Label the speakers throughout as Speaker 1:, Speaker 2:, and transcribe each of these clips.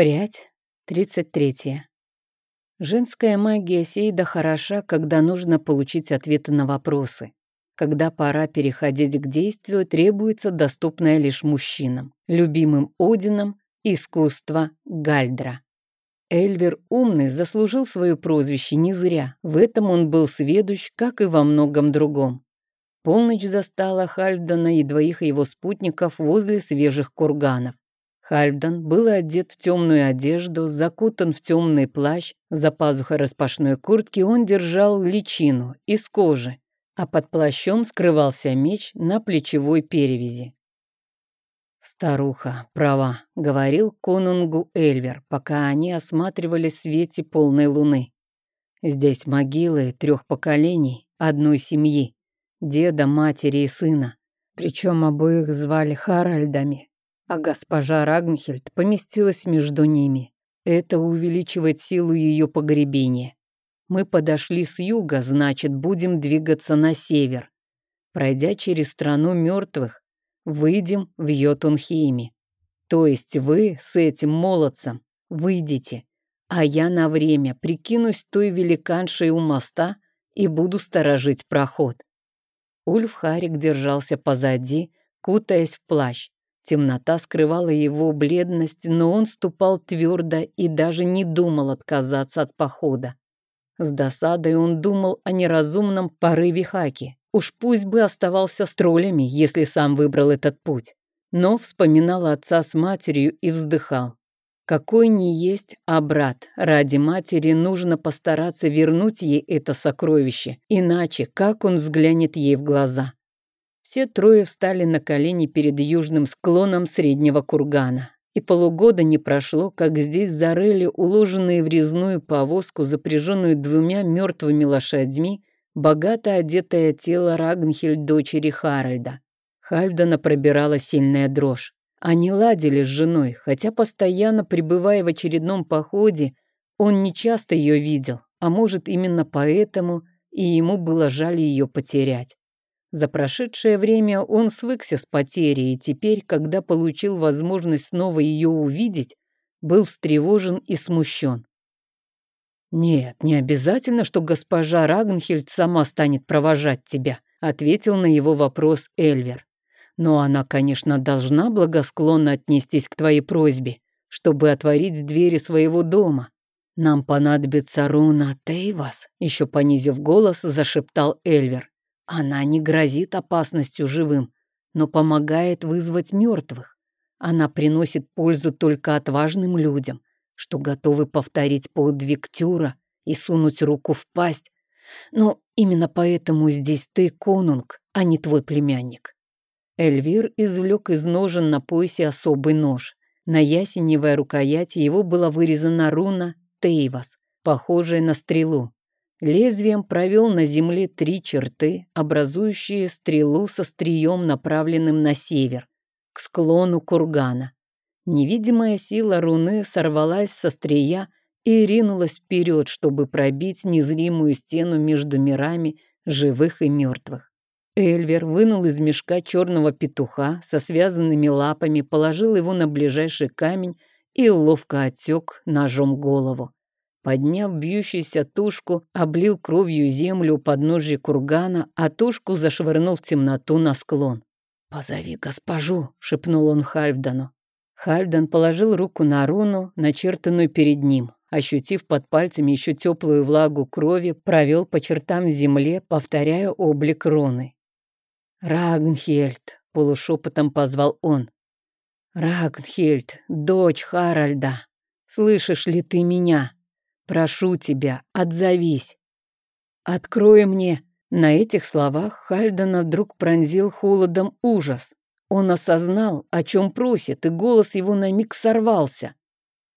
Speaker 1: Прядь, 33. Женская магия Сейда хороша, когда нужно получить ответы на вопросы. Когда пора переходить к действию, требуется доступное лишь мужчинам, любимым Одином, искусство Гальдра. Эльвер умный заслужил свое прозвище не зря. В этом он был сведущ, как и во многом другом. Полночь застала Хальдана и двоих его спутников возле свежих курганов. Хальфдан был одет в темную одежду, закутан в темный плащ, за пазухой распашной куртки он держал личину из кожи, а под плащом скрывался меч на плечевой перевязи. «Старуха, права», — говорил конунгу Эльвер, пока они осматривали в свете полной луны. «Здесь могилы трех поколений, одной семьи, деда, матери и сына, причем обоих звали Харальдами а госпожа Рагнхельд поместилась между ними. Это увеличивает силу ее погребения. Мы подошли с юга, значит, будем двигаться на север. Пройдя через страну мертвых, выйдем в Йотунхейме. То есть вы с этим молодцем выйдете, а я на время прикинусь той великаншей у моста и буду сторожить проход. Ульф Харик держался позади, кутаясь в плащ. Темнота скрывала его бледность, но он ступал твердо и даже не думал отказаться от похода. С досадой он думал о неразумном порыве Хаки. Уж пусть бы оставался с троллями, если сам выбрал этот путь. Но вспоминал отца с матерью и вздыхал. Какой не есть, а брат. Ради матери нужно постараться вернуть ей это сокровище, иначе как он взглянет ей в глаза? Все трое встали на колени перед южным склоном среднего кургана. И полугода не прошло, как здесь зарыли уложенные в резную повозку, запряженную двумя мертвыми лошадьми, богато одетое тело Рагнхельд, дочери Харальда. Хальдана пробирала сильная дрожь. Они ладили с женой, хотя постоянно пребывая в очередном походе, он нечасто ее видел, а может именно поэтому и ему было жаль ее потерять. За прошедшее время он свыкся с потерей, и теперь, когда получил возможность снова ее увидеть, был встревожен и смущен. «Нет, не обязательно, что госпожа Рагнхельд сама станет провожать тебя», ответил на его вопрос Эльвер. «Но она, конечно, должна благосклонно отнестись к твоей просьбе, чтобы отворить двери своего дома. Нам понадобится руна Тейвас», еще понизив голос, зашептал Эльвер. Она не грозит опасностью живым, но помогает вызвать мертвых. Она приносит пользу только отважным людям, что готовы повторить подвиг Тюра и сунуть руку в пасть. Но именно поэтому здесь ты конунг, а не твой племянник. Эльвир извлек из ножен на поясе особый нож. На ясеневой рукояти его была вырезана руна Тейвас, похожая на стрелу. Лезвием провел на земле три черты, образующие стрелу со стрием, направленным на север, к склону кургана. Невидимая сила руны сорвалась со стрия и ринулась вперед, чтобы пробить незримую стену между мирами живых и мертвых. Эльвер вынул из мешка черного петуха со связанными лапами, положил его на ближайший камень и ловко отсек ножом голову. Подняв бьющуюся тушку, облил кровью землю у подножья кургана, а тушку зашвырнул в темноту на склон. «Позови госпожу», — шепнул он Хальфдану. Хальфдан положил руку на руну, начертанную перед ним. Ощутив под пальцами еще теплую влагу крови, провел по чертам земле, повторяя облик руны. «Рагнхельд», — полушепотом позвал он. «Рагнхельд, дочь Харальда, слышишь ли ты меня?» Прошу тебя, отзовись. Открой мне. На этих словах Хальдена вдруг пронзил холодом ужас. Он осознал, о чем просит, и голос его на миг сорвался.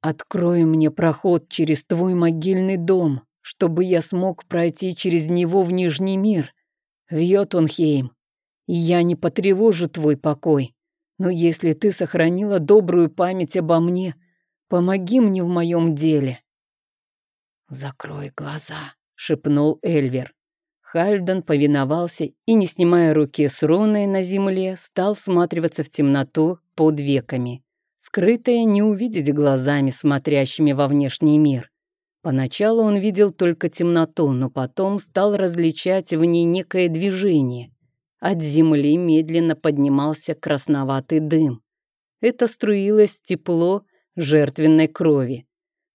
Speaker 1: «Открой мне проход через твой могильный дом, чтобы я смог пройти через него в Нижний мир, в Йотунхейм. И я не потревожу твой покой. Но если ты сохранила добрую память обо мне, помоги мне в моем деле». «Закрой глаза», — шепнул Эльвер. Хальден повиновался и, не снимая руки с руной на земле, стал всматриваться в темноту под веками. скрытое не увидеть глазами, смотрящими во внешний мир. Поначалу он видел только темноту, но потом стал различать в ней некое движение. От земли медленно поднимался красноватый дым. Это струилось тепло жертвенной крови.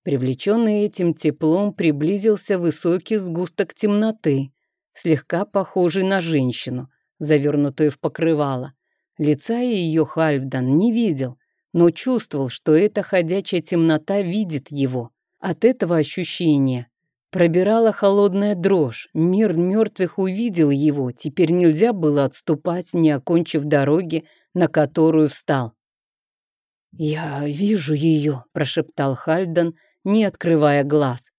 Speaker 1: Привлеченный этим теплом приблизился высокий сгусток темноты, слегка похожий на женщину, завернутую в покрывало. Лица ее Хальфдан не видел, но чувствовал, что эта ходячая темнота видит его. От этого ощущения пробирала холодная дрожь. Мир мертвых увидел его, теперь нельзя было отступать, не окончив дороги, на которую встал. «Я вижу ее», — прошептал Хальдан, не открывая глаз.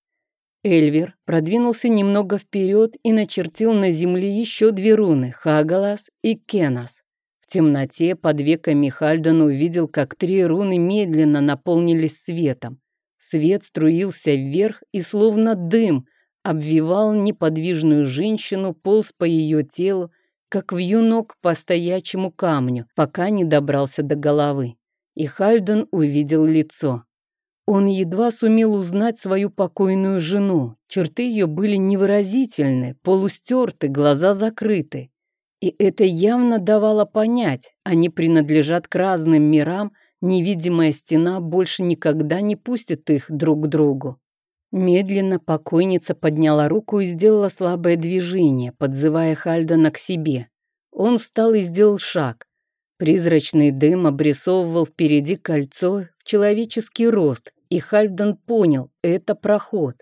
Speaker 1: Эльвер продвинулся немного вперед и начертил на земле еще две руны — Хагалас и Кенас. В темноте под веками Хальдан увидел, как три руны медленно наполнились светом. Свет струился вверх и словно дым обвивал неподвижную женщину, полз по ее телу, как вьюнок по стоячему камню, пока не добрался до головы. И Хальден увидел лицо. Он едва сумел узнать свою покойную жену. Черты ее были невыразительны, полустерты, глаза закрыты. И это явно давало понять, они принадлежат к разным мирам, невидимая стена больше никогда не пустит их друг к другу. Медленно покойница подняла руку и сделала слабое движение, подзывая Хальдана к себе. Он встал и сделал шаг. Призрачный дым обрисовывал впереди кольцо в человеческий рост, и Хальфдан понял – это проход.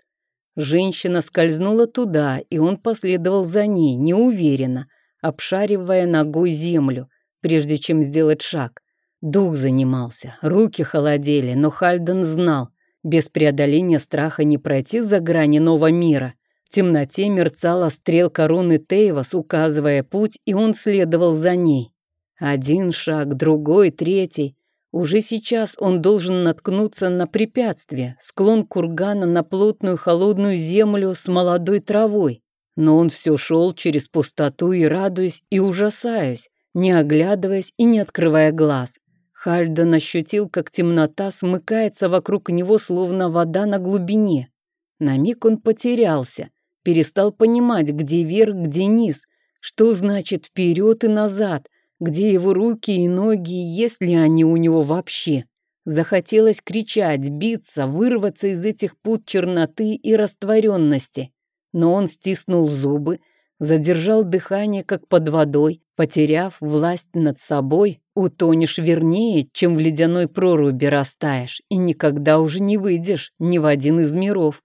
Speaker 1: Женщина скользнула туда, и он последовал за ней, неуверенно, обшаривая ногой землю, прежде чем сделать шаг. Дух занимался, руки холодели, но Хальден знал, без преодоления страха не пройти за грани нового мира. В темноте мерцала стрелка руны Тейвас, указывая путь, и он следовал за ней. Один шаг, другой, третий. Уже сейчас он должен наткнуться на препятствие, склон кургана на плотную холодную землю с молодой травой. Но он все шел через пустоту и радуясь, и ужасаясь, не оглядываясь и не открывая глаз. Хальден ощутил, как темнота смыкается вокруг него, словно вода на глубине. На миг он потерялся, перестал понимать, где верх, где низ, что значит вперед и назад, где его руки и ноги, есть ли они у него вообще? Захотелось кричать, биться, вырваться из этих пут черноты и растворенности. Но он стиснул зубы, задержал дыхание, как под водой, потеряв власть над собой, утонешь вернее, чем в ледяной проруби растаешь, и никогда уже не выйдешь ни в один из миров.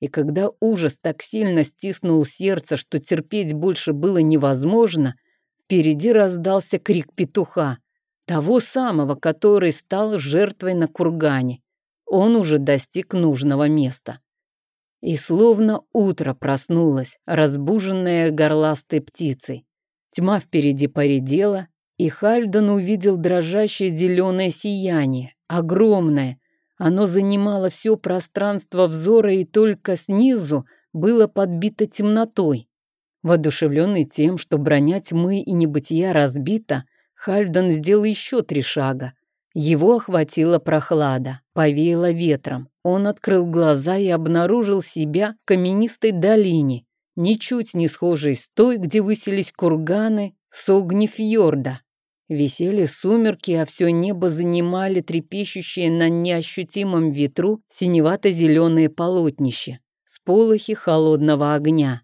Speaker 1: И когда ужас так сильно стиснул сердце, что терпеть больше было невозможно, Впереди раздался крик петуха, того самого, который стал жертвой на кургане. Он уже достиг нужного места. И словно утро проснулось, разбуженное горластой птицей. Тьма впереди поредела, и Хальден увидел дрожащее зеленое сияние, огромное. Оно занимало все пространство взора и только снизу было подбито темнотой. Воодушевленный тем, что броня тьмы и небытия разбита, Хальден сделал еще три шага. Его охватила прохлада, повеяло ветром. Он открыл глаза и обнаружил себя в каменистой долине, ничуть не схожей с той, где высились курганы Согнифьорда. Висели сумерки, а все небо занимали трепещущие на неощутимом ветру синевато-зеленые полотнища, сполохи холодного огня.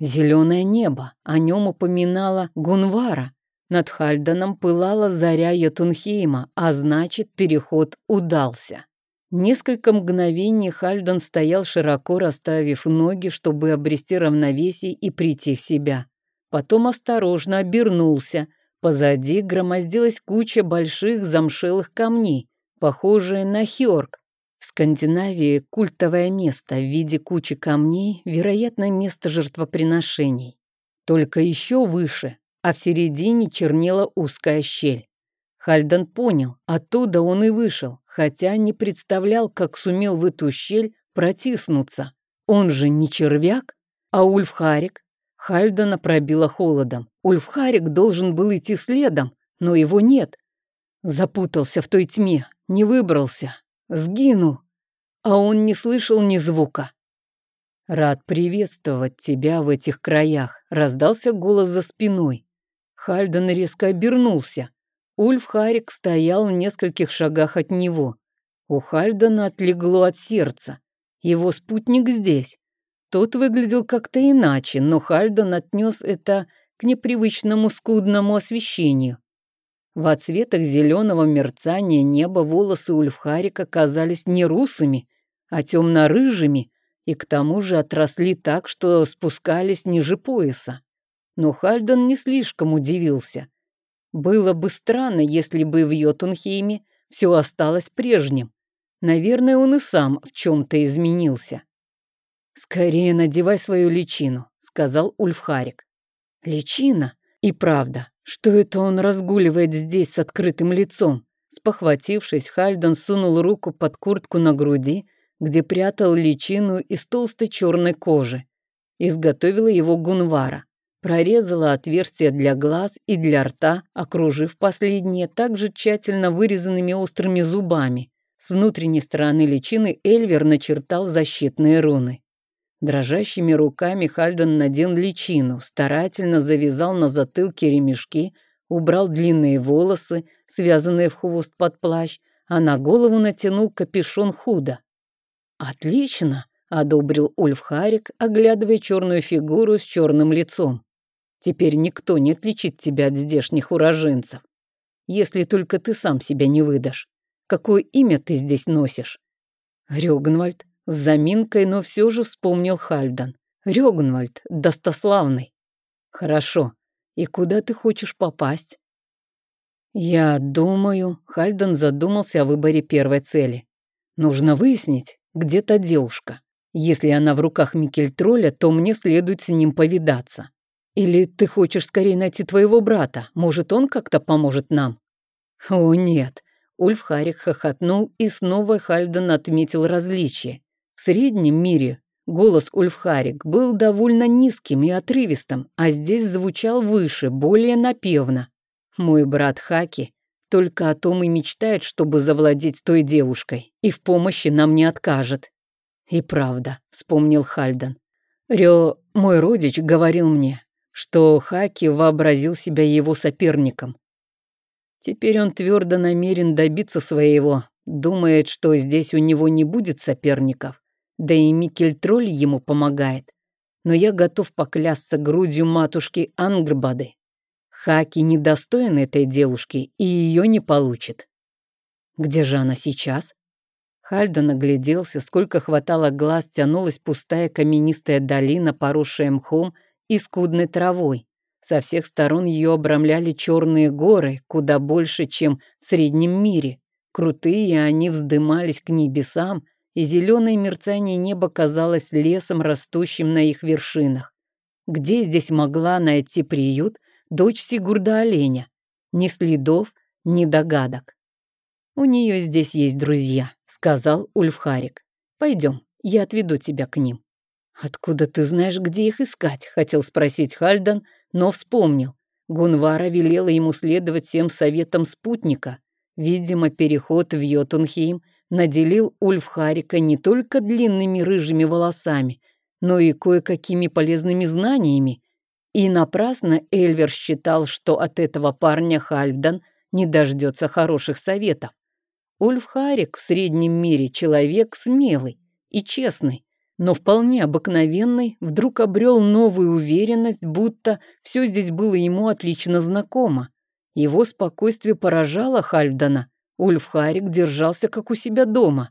Speaker 1: Зеленое небо, о нем упоминала Гунвара. Над Хальданом пылала заря Ятунхейма, а значит, переход удался. Несколько мгновений Хальдан стоял широко расставив ноги, чтобы обрести равновесие и прийти в себя. Потом осторожно обернулся. Позади громоздилась куча больших замшелых камней, похожие на хёрк, в Скандинавии культовое место в виде кучи камней, вероятно, место жертвоприношений. Только еще выше, а в середине чернела узкая щель. Хальдан понял, оттуда он и вышел, хотя не представлял, как сумел в эту щель протиснуться. Он же не червяк, а Ульфхарик. Хальдана пробило холодом. Ульфхарик должен был идти следом, но его нет. Запутался в той тьме, Не выбрался. Сгинул. А он не слышал ни звука. «Рад приветствовать тебя в этих краях», — раздался голос за спиной. Хальден резко обернулся. Ульф Харик стоял в нескольких шагах от него. У Хальдена отлегло от сердца. Его спутник здесь. Тот выглядел как-то иначе, но Хальден отнес это к непривычному скудному освещению. В отсветах зеленого мерцания неба волосы Ульфхарика казались не русыми, а темно-рыжими, и к тому же отросли так, что спускались ниже пояса. Но Хальден не слишком удивился. Было бы странно, если бы в Йотунхейме все осталось прежним. Наверное, он и сам в чем-то изменился. «Скорее надевай свою личину», — сказал Ульфхарик. «Личина? И правда, что это он разгуливает здесь с открытым лицом?» Спохватившись, Хальден сунул руку под куртку на груди, где прятал личину из толстой черной кожи. Изготовила его Гунвара. Прорезала отверстие для глаз и для рта, окружив последнее также тщательно вырезанными острыми зубами. С внутренней стороны личины Эльвер начертал защитные руны. Дрожащими руками Хальден надел личину, старательно завязал на затылке ремешки, убрал длинные волосы, связанные в хвост под плащ, а на голову натянул капюшон худо. «Отлично!» — одобрил Ульф Харик, оглядывая черную фигуру с черным лицом. «Теперь никто не отличит тебя от здешних уроженцев. Если только ты сам себя не выдашь. Какое имя ты здесь носишь?» «Рёгнвальд», с заминкой, но все же вспомнил Хальдан. «Рёгнвальд, достославный». «Хорошо. И куда ты хочешь попасть?» «Я думаю...» — Хальдан задумался о выборе первой цели. «Нужно выяснить, где та девушка. Если она в руках Микельтроля, то мне следует с ним повидаться. Или ты хочешь скорее найти твоего брата? Может, он как-то поможет нам?» «О, нет». Ульф Харик хохотнул, и снова Хальден отметил различие. В среднем мире голос Ульф Харик был довольно низким и отрывистым, а здесь звучал выше, более напевно. Мой брат Хаки только о том и мечтает, чтобы завладеть той девушкой, и в помощи нам не откажет. И правда, вспомнил Хальден. Рё, мой родич, говорил мне, что Хаки вообразил себя его соперником. Теперь он твердо намерен добиться своего, думает, что здесь у него не будет соперников, да и Микель-тролль ему помогает. Но я готов поклясться грудью матушки Ангрбады, Хаки недостоин этой девушки и ее не получит. Где же она сейчас? Хальда нагляделся, сколько хватало глаз, тянулась пустая каменистая долина, поросшая мхом и скудной травой. Со всех сторон ее обрамляли черные горы, куда больше, чем в среднем мире. Крутые они вздымались к небесам, и зеленое мерцание неба казалось лесом, растущим на их вершинах. Где здесь могла найти приют – дочь Сигурда Оленя. Ни следов, ни догадок. «У нее здесь есть друзья», — сказал Ульфхарик. «Пойдем, я отведу тебя к ним». «Откуда ты знаешь, где их искать?» — хотел спросить Хальдан, но вспомнил. Гунвара велела ему следовать всем советам спутника. Видимо, переход в Йотунхейм наделил Ульфхарика не только длинными рыжими волосами, но и кое-какими полезными знаниями, и напрасно Эльвер считал, что от этого парня Хальфдан не дождется хороших советов. Ульф Харик в среднем мире человек смелый и честный, но вполне обыкновенный, вдруг обрел новую уверенность, будто все здесь было ему отлично знакомо. Его спокойствие поражало Хальфдана. Ульф Харик держался как у себя дома.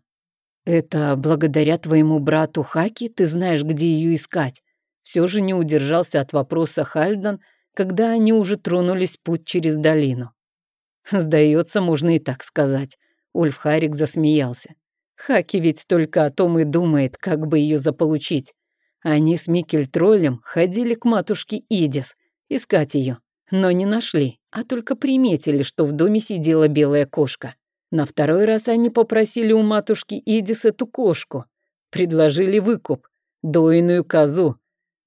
Speaker 1: «Это благодаря твоему брату Хаки ты знаешь, где ее искать?» все же не удержался от вопроса Хальдан, когда они уже тронулись путь через долину. «Сдается, можно и так сказать», — Ульф Харик засмеялся. «Хаки ведь только о том и думает, как бы ее заполучить. Они с Микель-троллем ходили к матушке Идис искать ее, но не нашли, а только приметили, что в доме сидела белая кошка. На второй раз они попросили у матушки Идис эту кошку, предложили выкуп, дойную козу,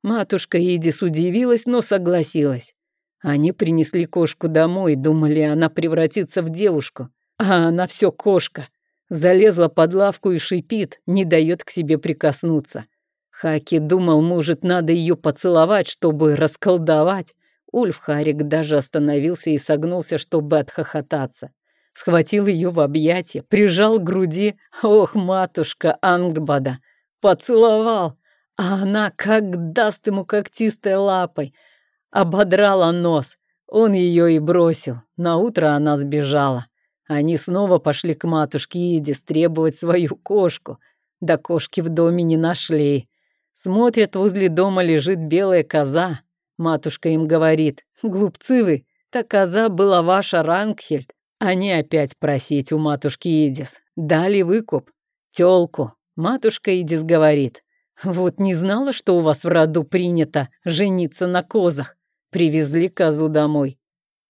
Speaker 1: Матушка Идис удивилась, но согласилась. Они принесли кошку домой, думали, она превратится в девушку. а она все кошка. Залезла под лавку и шипит, не дает к себе прикоснуться. Хаки думал, может, надо ее поцеловать, чтобы расколдовать. Ульф Харик даже остановился и согнулся, чтобы отхохотаться. Схватил ее в объятия, прижал к груди. Ох, матушка Ангбада! Поцеловал! А она как даст ему когтистой лапой. Ободрала нос. Он ее и бросил. На утро она сбежала. Они снова пошли к матушке Идис требовать свою кошку. Да кошки в доме не нашли. Смотрят, возле дома лежит белая коза. Матушка им говорит, глупцы вы, та коза была ваша, Рангхельд. Они опять просить у матушки Идис. Дали выкуп. Тёлку. Матушка Идис говорит, вот не знала, что у вас в роду принято жениться на козах. Привезли козу домой.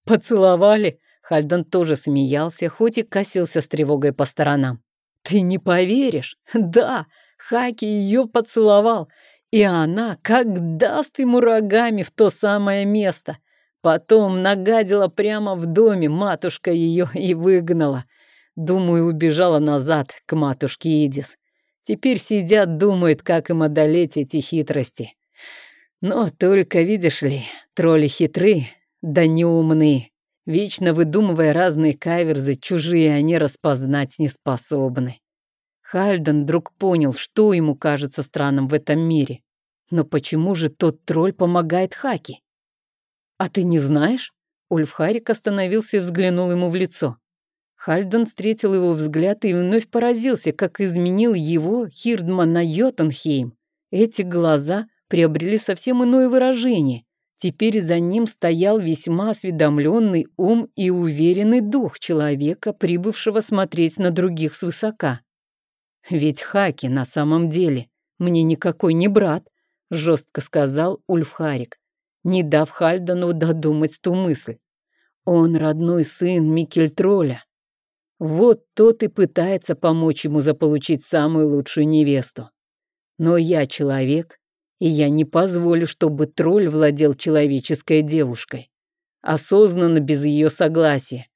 Speaker 1: Поцеловали. Хальден тоже смеялся, хоть и косился с тревогой по сторонам. Ты не поверишь? Да, Хаки ее поцеловал, и она как даст ему рогами в то самое место. Потом нагадила прямо в доме, матушка ее и выгнала. Думаю, убежала назад к матушке Идис. Теперь сидят, думают, как им одолеть эти хитрости. Но только, видишь ли, тролли хитры, да неумны. Вечно выдумывая разные каверзы, чужие они распознать не способны. Хальден вдруг понял, что ему кажется странным в этом мире. Но почему же тот тролль помогает Хаки? «А ты не знаешь?» Ульф Харик остановился и взглянул ему в лицо. Хальден встретил его взгляд и вновь поразился, как изменил его Хирдман на Йотунхейм. Эти глаза приобрели совсем иное выражение. Теперь за ним стоял весьма осведомленный ум и уверенный дух человека, прибывшего смотреть на других свысока. «Ведь Хаки на самом деле мне никакой не брат», жестко сказал Ульфхарик, не дав Хальдану додумать ту мысль. Он родной сын Микельтроля. Вот тот и пытается помочь ему заполучить самую лучшую невесту. Но я человек, и я не позволю, чтобы тролль владел человеческой девушкой. Осознанно, без ее согласия.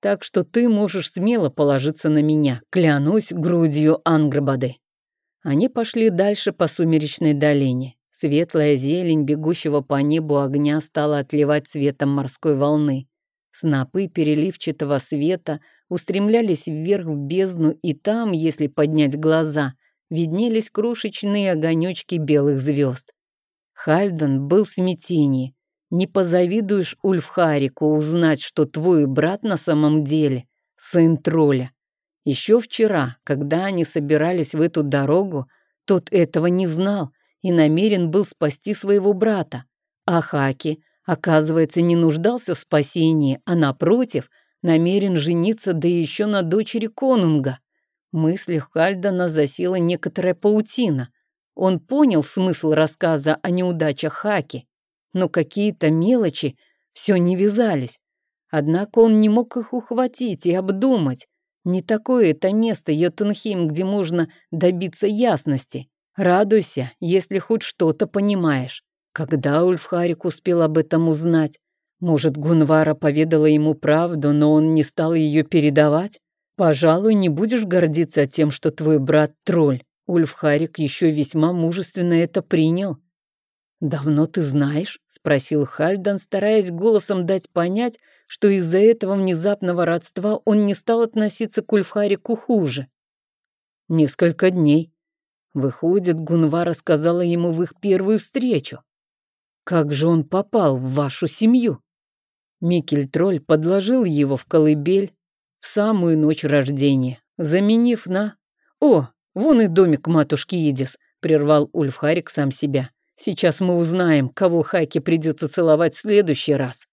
Speaker 1: Так что ты можешь смело положиться на меня, клянусь грудью Ангрбады. Они пошли дальше по сумеречной долине. Светлая зелень бегущего по небу огня стала отливать цветом морской волны. Снопы переливчатого света устремлялись вверх в бездну, и там, если поднять глаза, виднелись крошечные огонечки белых звезд. Хальден был в смятении. Не позавидуешь Ульфхарику узнать, что твой брат на самом деле сын тролля. Еще вчера, когда они собирались в эту дорогу, тот этого не знал и намерен был спасти своего брата. А Хаки, оказывается, не нуждался в спасении, а напротив, намерен жениться да еще на дочери конунга. В мыслях Хальдана засела некоторая паутина. Он понял смысл рассказа о неудачах Хаки но какие-то мелочи все не вязались. Однако он не мог их ухватить и обдумать. Не такое это место, Йотунхейм, где можно добиться ясности. Радуйся, если хоть что-то понимаешь. Когда Ульфхарик успел об этом узнать? Может, Гунвара поведала ему правду, но он не стал ее передавать? Пожалуй, не будешь гордиться тем, что твой брат тролль. Ульфхарик еще весьма мужественно это принял. «Давно ты знаешь?» — спросил Хальдан, стараясь голосом дать понять, что из-за этого внезапного родства он не стал относиться к Ульфхарику хуже. «Несколько дней». Выходит, Гунвара сказала ему в их первую встречу. «Как же он попал в вашу семью?» Микель-тролль подложил его в колыбель в самую ночь рождения, заменив на... «О, вон и домик матушки Идис», — прервал Ульфхарик сам себя. Сейчас мы узнаем, кого Хайке придется целовать в следующий раз.